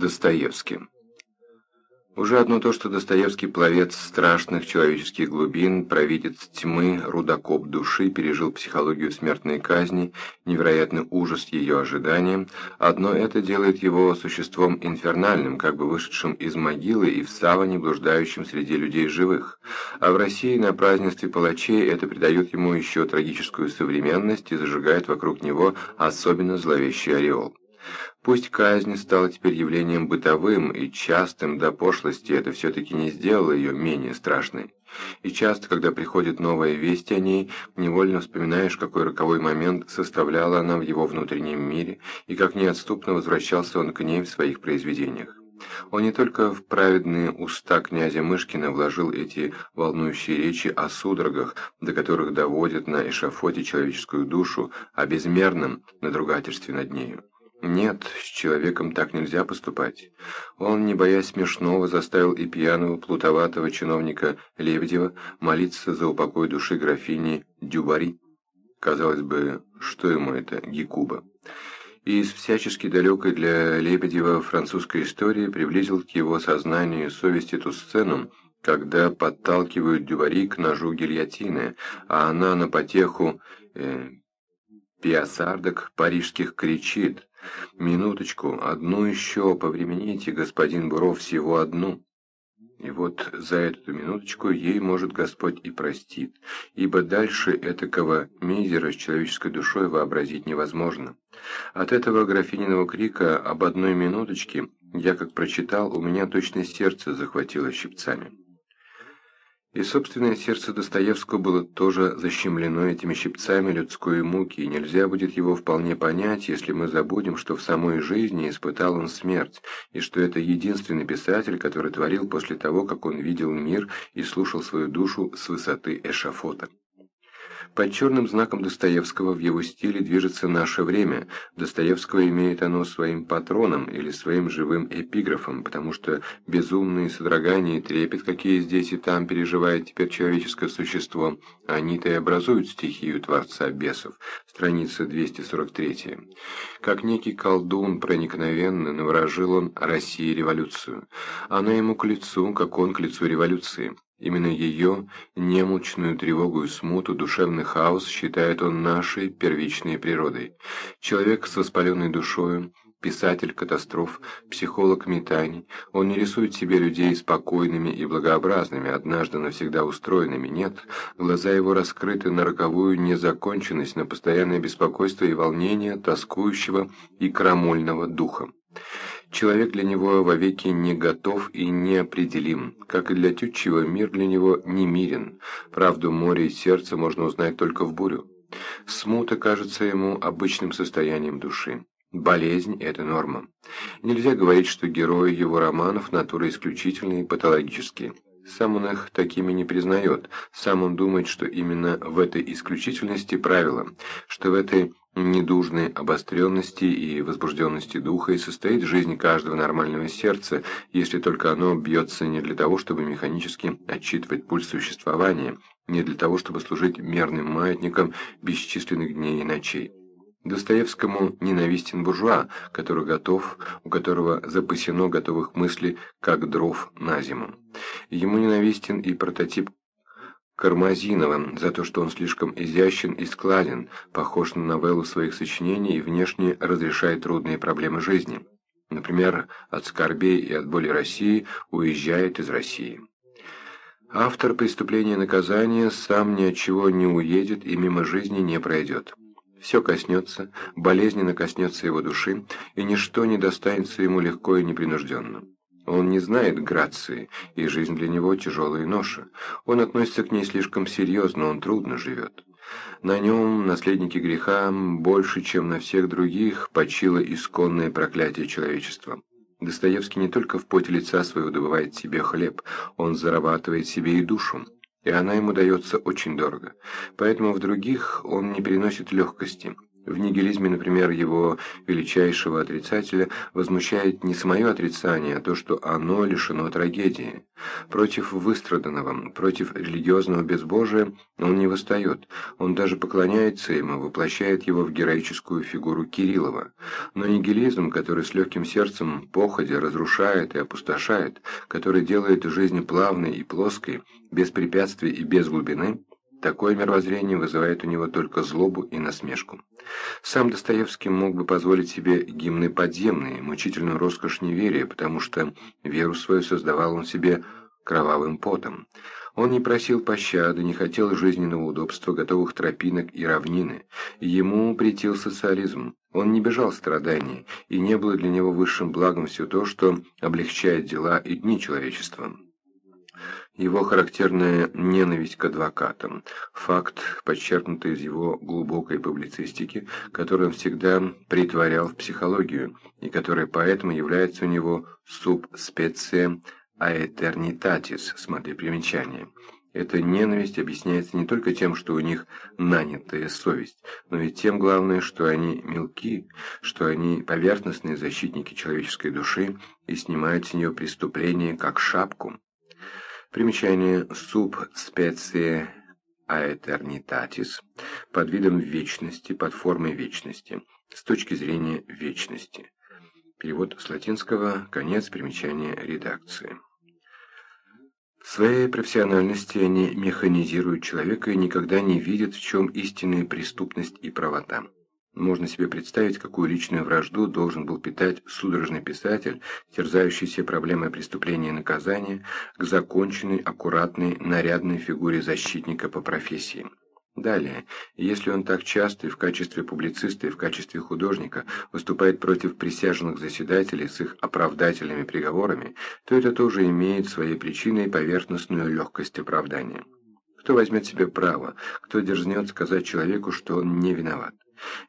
Достоевский уже одно то, что Достоевский пловец страшных человеческих глубин, провидец тьмы, рудокоп души, пережил психологию смертной казни, невероятный ужас ее ожидания, одно это делает его существом инфернальным, как бы вышедшим из могилы и в саване, блуждающим среди людей живых. А в России на празднестве палачей это придает ему еще трагическую современность и зажигает вокруг него особенно зловещий ореол. Пусть казнь стала теперь явлением бытовым и частым до пошлости, это все-таки не сделало ее менее страшной. И часто, когда приходит новая весть о ней, невольно вспоминаешь, какой роковой момент составляла она в его внутреннем мире, и как неотступно возвращался он к ней в своих произведениях. Он не только в праведные уста князя Мышкина вложил эти волнующие речи о судорогах, до которых доводят на эшафоте человеческую душу, о безмерном надругательстве над нею. Нет, с человеком так нельзя поступать. Он, не боясь смешного, заставил и пьяного, плутоватого чиновника Лебедева молиться за упокой души графини Дюбари. Казалось бы, что ему это, Гекуба? И из всячески далекой для Лебедева французской истории приблизил к его сознанию и совести ту сцену, когда подталкивают Дюбари к ножу гильотины, а она на потеху э, пиасардок парижских кричит «Минуточку, одну еще повремените, господин Буров, всего одну». И вот за эту минуточку ей, может, Господь и простит, ибо дальше этакого мизера с человеческой душой вообразить невозможно. От этого графининого крика об одной минуточке я, как прочитал, у меня точно сердце захватило щипцами. И собственное сердце Достоевского было тоже защемлено этими щипцами людской муки, и нельзя будет его вполне понять, если мы забудем, что в самой жизни испытал он смерть, и что это единственный писатель, который творил после того, как он видел мир и слушал свою душу с высоты эшафота. Под черным знаком Достоевского в его стиле движется наше время. Достоевского имеет оно своим патроном или своим живым эпиграфом, потому что безумные содрогания и трепет, какие здесь и там переживает теперь человеческое существо, они-то и образуют стихию Творца бесов. Страница 243. Как некий колдун проникновенно наворожил он России революцию. Она ему к лицу, как он к лицу революции. Именно ее, немучную тревогу и смуту, душевный хаос считает он нашей первичной природой. Человек с воспаленной душою, писатель катастроф, психолог метаний, он не рисует себе людей спокойными и благообразными, однажды навсегда устроенными, нет, глаза его раскрыты на роковую незаконченность, на постоянное беспокойство и волнение тоскующего и крамольного духа. Человек для него вовеки не готов и неопределим, как и для Тютчева мир для него не мирен. Правду моря и сердца можно узнать только в бурю. Смута кажется ему обычным состоянием души. Болезнь – это норма. Нельзя говорить, что герои его романов – натуры исключительные и патологические. Сам он их такими не признает, сам он думает, что именно в этой исключительности правило, что в этой недужной обостренности и возбужденности духа и состоит жизнь каждого нормального сердца, если только оно бьется не для того, чтобы механически отчитывать пульс существования, не для того, чтобы служить мерным маятником бесчисленных дней и ночей. Достоевскому ненавистен буржуа, который готов, у которого запасено готовых мыслей, как дров на зиму. Ему ненавистен и прототип Кармазинова за то, что он слишком изящен и складен, похож на новеллу своих сочинений и внешне разрешает трудные проблемы жизни. Например, от скорбей и от боли России уезжает из России. Автор преступления и наказания сам ни от чего не уедет и мимо жизни не пройдет. Все коснется, болезненно коснется его души, и ничто не достанется ему легко и непринужденно. Он не знает грации, и жизнь для него тяжелая ноша. Он относится к ней слишком серьезно, он трудно живет. На нем, наследники греха, больше, чем на всех других, почило исконное проклятие человечества. Достоевский не только в поте лица своего добывает себе хлеб, он зарабатывает себе и душу, и она ему дается очень дорого. Поэтому в других он не переносит легкости, В нигилизме, например, его величайшего отрицателя возмущает не самое отрицание, а то, что оно лишено трагедии. Против выстраданного, против религиозного безбожия он не восстает, он даже поклоняется ему, воплощает его в героическую фигуру Кириллова. Но нигилизм, который с легким сердцем походя разрушает и опустошает, который делает жизнь плавной и плоской, без препятствий и без глубины, Такое мировоззрение вызывает у него только злобу и насмешку. Сам Достоевский мог бы позволить себе гимны подземные, мучительную роскошь неверия, потому что веру свою создавал он себе кровавым потом. Он не просил пощады, не хотел жизненного удобства, готовых тропинок и равнины. Ему претил социализм. Он не бежал страданий, и не было для него высшим благом все то, что облегчает дела и дни человечества его характерная ненависть к адвокатам, факт, подчеркнутый из его глубокой публицистики, который он всегда притворял в психологию, и который поэтому является у него субспеция аэтернитатис, смотри примечание. Эта ненависть объясняется не только тем, что у них нанятая совесть, но и тем, главное, что они мелки, что они поверхностные защитники человеческой души и снимают с нее преступление как шапку. Примечание «суб специи аэтернитатис» под видом вечности, под формой вечности, с точки зрения вечности. Перевод с латинского, конец примечания редакции. В своей профессиональности они механизируют человека и никогда не видят, в чем истинная преступность и правота. Можно себе представить, какую личную вражду должен был питать судорожный писатель, терзающийся проблемой преступления и наказания, к законченной, аккуратной, нарядной фигуре защитника по профессии. Далее, если он так часто и в качестве публициста, и в качестве художника выступает против присяжных заседателей с их оправдательными приговорами, то это тоже имеет своей причиной поверхностную легкость оправдания. Кто возьмет себе право, кто дерзнет сказать человеку, что он не виноват?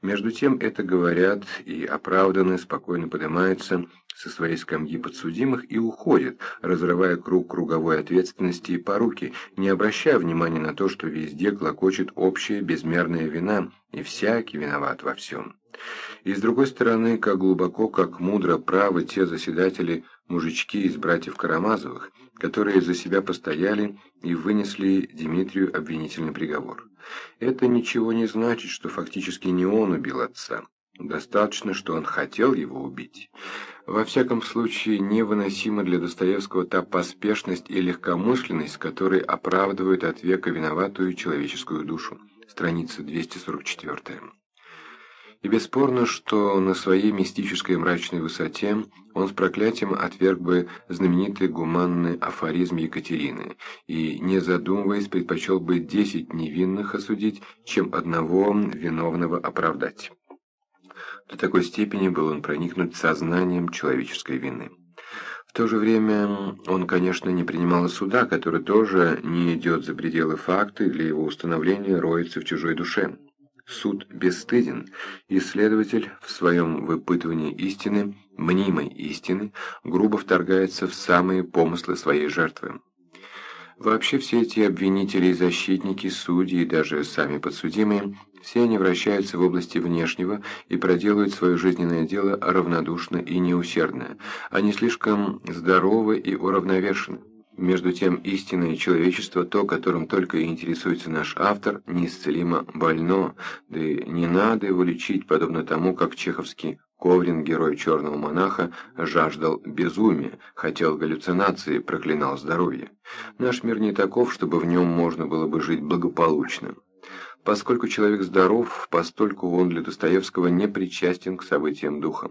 Между тем это говорят и оправданно спокойно поднимаются со своей скамьи подсудимых и уходят, разрывая круг круговой ответственности и поруки, не обращая внимания на то, что везде клокочет общая безмерная вина, и всякий виноват во всем. И с другой стороны, как глубоко, как мудро правы те заседатели, мужички из братьев Карамазовых, которые за себя постояли и вынесли Дмитрию обвинительный приговор. Это ничего не значит, что фактически не он убил отца. Достаточно, что он хотел его убить. Во всяком случае, невыносима для Достоевского та поспешность и легкомысленность, которые оправдывают от века виноватую человеческую душу. Страница 244. И бесспорно, что на своей мистической мрачной высоте он с проклятием отверг бы знаменитый гуманный афоризм Екатерины и, не задумываясь, предпочел бы десять невинных осудить, чем одного виновного оправдать. До такой степени был он проникнут сознанием человеческой вины. В то же время он, конечно, не принимал суда, который тоже не идет за пределы факта для его установления роется в чужой душе. Суд бесстыден, и следователь в своем выпытывании истины, мнимой истины, грубо вторгается в самые помыслы своей жертвы. Вообще все эти обвинители и защитники, судьи и даже сами подсудимые, все они вращаются в области внешнего и проделывают свое жизненное дело равнодушно и неусердно. Они слишком здоровы и уравновешены. Между тем, истинное человечество, то, которым только и интересуется наш автор, неисцелимо больно, да и не надо его лечить, подобно тому, как чеховский Коврин, герой черного монаха, жаждал безумия, хотел галлюцинации, проклинал здоровье. Наш мир не таков, чтобы в нем можно было бы жить благополучно. Поскольку человек здоров, постольку он для Достоевского не причастен к событиям духа.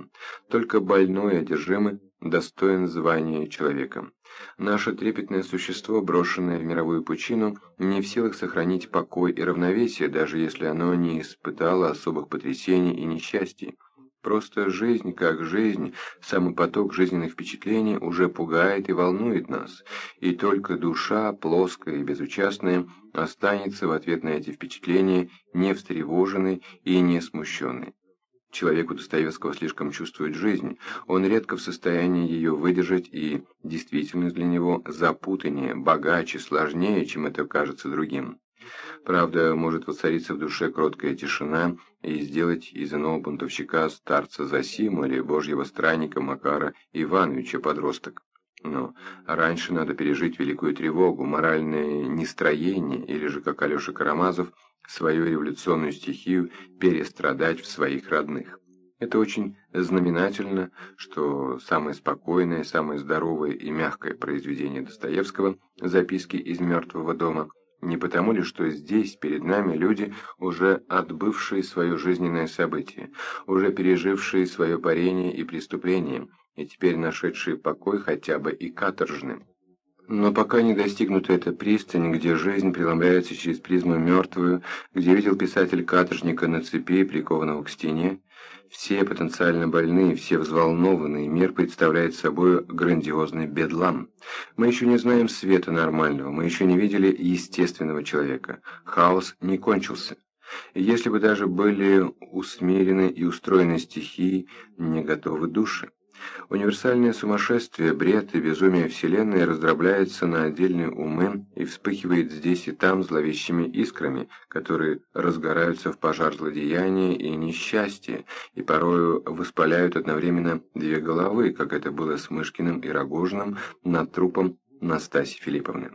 Только больной и одержимый достоин звания человека. Наше трепетное существо, брошенное в мировую пучину, не в силах сохранить покой и равновесие, даже если оно не испытало особых потрясений и несчастий. Просто жизнь как жизнь, самый поток жизненных впечатлений уже пугает и волнует нас, и только душа, плоская и безучастная, останется в ответ на эти впечатления не встревоженной и не смущенной. Человек у Достоевского слишком чувствует жизнь, он редко в состоянии ее выдержать, и действительность для него запутаннее, богаче, сложнее, чем это кажется другим. Правда, может воцариться в душе кроткая тишина и сделать из иного бунтовщика старца Засиму или божьего странника Макара Ивановича подросток. Но раньше надо пережить великую тревогу, моральное нестроение, или же, как Алеша Карамазов, свою революционную стихию перестрадать в своих родных. Это очень знаменательно, что самое спокойное, самое здоровое и мягкое произведение Достоевского «Записки из мертвого дома» не потому ли, что здесь перед нами люди, уже отбывшие свое жизненное событие, уже пережившие свое парение и преступление, и теперь нашедшие покой хотя бы и каторжным. Но пока не достигнута эта пристань, где жизнь преломляется через призму мертвую, где видел писатель каторжника на цепи, прикованного к стене, все потенциально больные, все взволнованные, мир представляет собой грандиозный бедлам. Мы еще не знаем света нормального, мы еще не видели естественного человека. Хаос не кончился. И если бы даже были усмирены и устроены стихии, не готовы души. Универсальное сумасшествие, бред и безумие Вселенной раздробляется на отдельные умы и вспыхивает здесь и там зловещими искрами, которые разгораются в пожар злодеяния и несчастья, и порою воспаляют одновременно две головы, как это было с Мышкиным и Рогожиным над трупом Настаси Филипповны.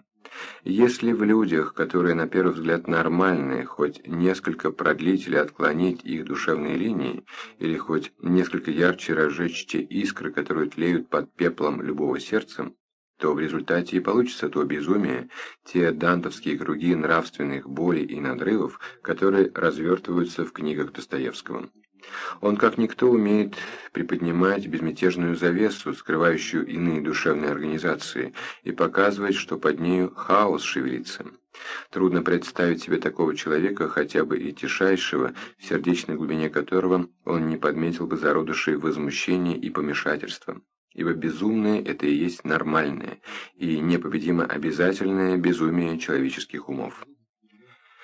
Если в людях, которые на первый взгляд нормальные, хоть несколько продлить или отклонить их душевные линии, или хоть несколько ярче разжечь те искры, которые тлеют под пеплом любого сердца, то в результате и получится то безумие, те дантовские круги нравственных болей и надрывов, которые развертываются в книгах Достоевского. Он, как никто, умеет приподнимать безмятежную завесу, скрывающую иные душевные организации, и показывать, что под нею хаос шевелится. Трудно представить себе такого человека, хотя бы и тишайшего, в сердечной глубине которого он не подметил бы зародышей возмущения и помешательства. Ибо безумное – это и есть нормальное и непобедимо обязательное безумие человеческих умов.